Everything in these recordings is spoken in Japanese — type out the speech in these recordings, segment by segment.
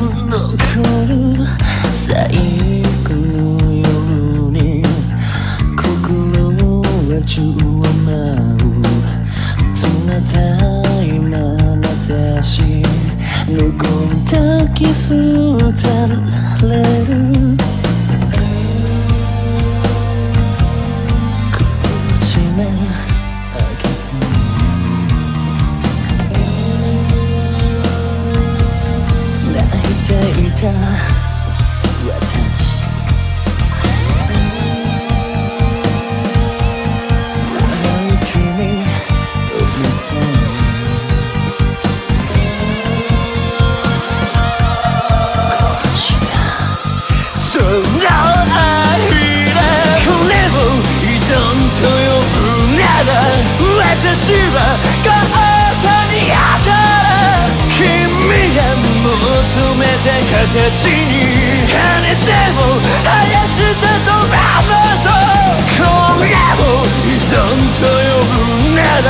残る最後の夜に心は中和舞う冷たい眼差し無言抱き捨てられてた形に跳ねても生やしたとままとこれを依存と呼ぶなら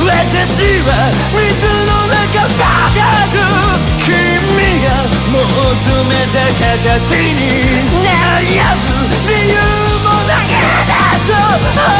私は水の中バカく君が求めた形に悩む理由もなかったぞ。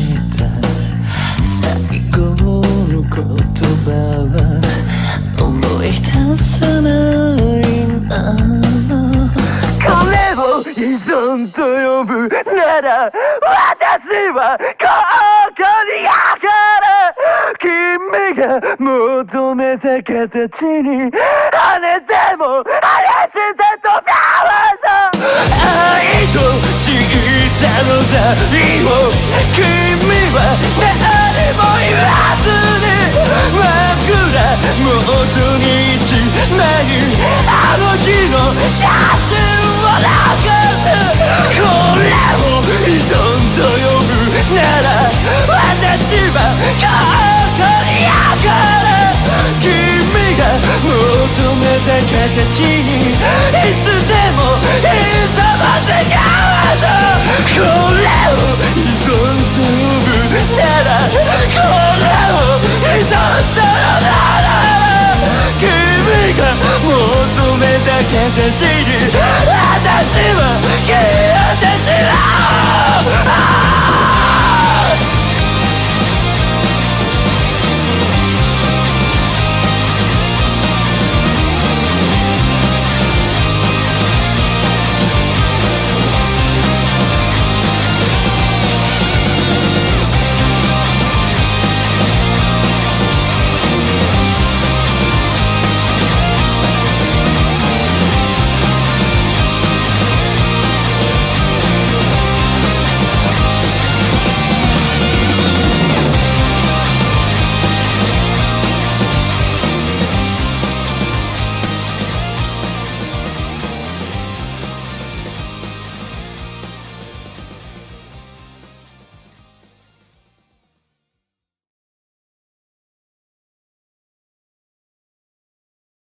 を依存と呼ぶなら私はここにあから君が求めた形に跳ねても跳ねしてとかわさ愛とちったのだりを君は何も言わずに枕元に一枚あの日の写真街。